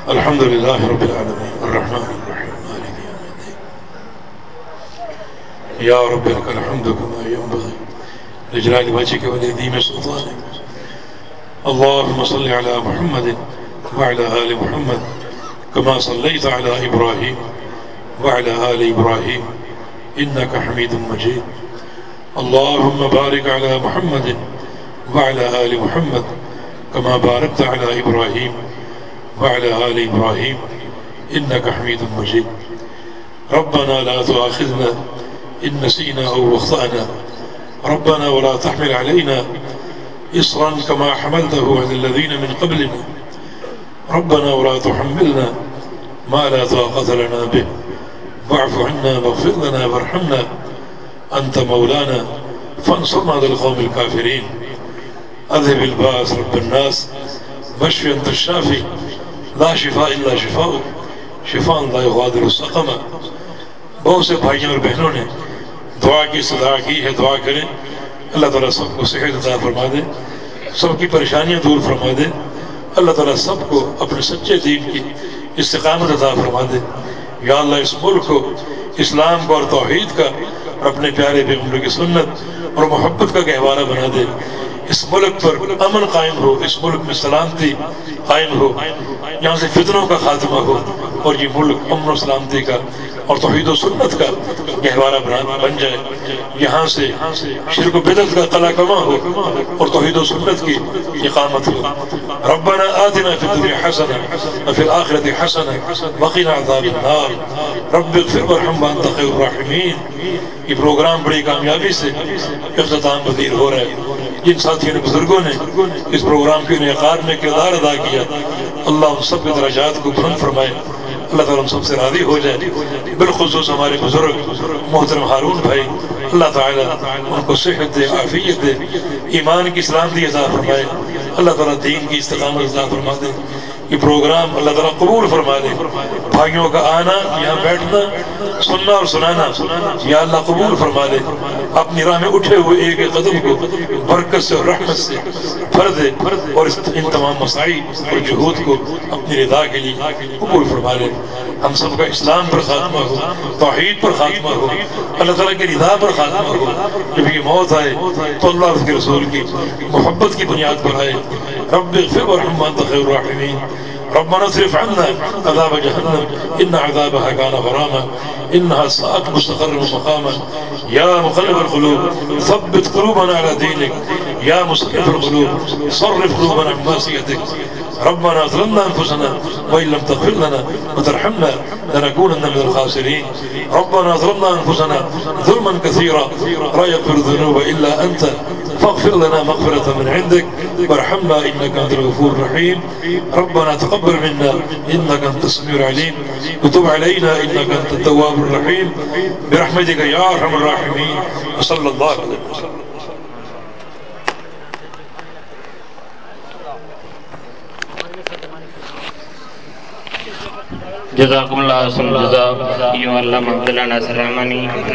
الحمد لله رب العالمين۔ الرحمن الرحيم، مالك يوم الدين۔ يا رب لك الحمد كما ينبغي لجلال وجهك ولعظيم سلطانك اللهم صل على محمد وعلى آل محمد كما صليت على إبراهيم وعلى آل إبراهيم إنك حميد مجيد. اللهم بارك على محمد وعلى آل محمد كما باركت على إبراهيم وعلى آل إبراهيم إنك حميد مجيد. ربنا لا تؤاخذنا إن نسينا أو أخطأنا. ربنا ولا تحمل علينا إصرا كما حملته على الذين من قبلنا. ربنا ولا تحملنا ما لا طاقة لنا به. واعف عنا، واغفر لنا، وارحمنا. أنت مولانا، فانصرنا للقوم الكافرين. أذهب الباس رب الناس. واشف أنت الشافي. لا شفاء إلا شفاء شفاء لا يغادر السقم. بہت سے بھائیوں اور بہنوں نے دعا کی صدا کی ہے دعا کریں. اللہ تعالیٰ سب کو صحت عطا فرما دے، سب کی پریشانیاں دور فرما دے. اللہ تعالیٰ سب کو اپنے سچے دین کی استقامت عطا فرما دے یا اللہ، اس ملک کو، اسلام کو اور توحید کا اور اپنے پیارے پیغمبر کی سنت اور محبت کا گہوارہ بنا دے۔ اس ملک پر امن قائم ہو، اس ملک میں سلامتی قائم ہو، یہاں سے فتنوں کا خاتمہ ہو اور یہ ملک امن و سلامتی کا اور توحید و سنت کا گہوارہ بن جائے۔ یہاں سے شرک و بدت کا قلع کما ہو اور توحید و سنت کی اقامت ہو۔ ربنا آتنا فی الدنیا حسنا وفی الآخرت حسنا وقنا عذاب النار۔ رب اغفر ورحم وانت خیر الراحمین۔ یہ پروگرام بڑی کامیابی سے اختتام پذیر ہو رہا ہے۔ جن ساتھیوں نے بزرگوں نے اس پروگرام کے انعقاد میں کردار ادا کیا، اللہ ان سب کے درجات کو بلند فرمائے۔ اللہ تعالیٰ سب سے راضی ہو جائے۔ بالخصوص ہمارے بزرگ محترم ہارون بھائی، اللہ تعالیٰ ان کو صحت دے، عافیت دے، ایمان کی سلامتی عطا فرمائے۔ اللہ تعالیٰ دین کی استقامت عطا فرما دے۔ یہ پروگرام اللہ تعالیٰ قبول فرما لے بھائیوں کا آنا، یہاں بیٹھنا، سننا اور سنانا۔ یا اللہ قبول فرما لے۔ اپنی راہ میں اٹھے ہوئے ایک ایک قدم کو برکت سے اور رحمت سے بھر دے اور ان تمام مسائی اور جہود کو اپنی رضا کے لیے قبول فرما لے۔ ہم سب کا اسلام پر خاتمہ ہو، توحید پر خاتمہ ہو، اللہ تعالیٰ کی رضا پر خاتمہ ہو۔ جب یہ موت آئے تو اللہ اس کے رسول کی محبت کی بنیاد پر آئے۔ رب اغفر ورحم خیر الراحمین۔ ربنا صرف عنا عذاب جهنم إن عذابها كان غراما. إنها ساءت مستقر ومقاما. يا مقلب القلوب، ثبت قلوبنا على دينك. يا مصرف القلوب، صرف قلوبنا عن معصيتك. ربنا ظلمنا انفسنا وان لم تغفر لنا وترحمنا لنكونن من الخاسرين. ربنا ظلمنا انفسنا ظلما كثيرا. لا يغفر الذنوب الا انت فاغفر لنا مغفرة من عندك. وارحمنا انك انت الغفور الرحيم. ربنا تقبل منا. انك انت السميع العليم. وتب علينا. انك انت التواب الرحيم. برحمتك يا ارحم الراحمين. وصلى الله عليه وسلم جزاکم اللہ حسن جزا. یو اللہ محمد ناصر رحمانی.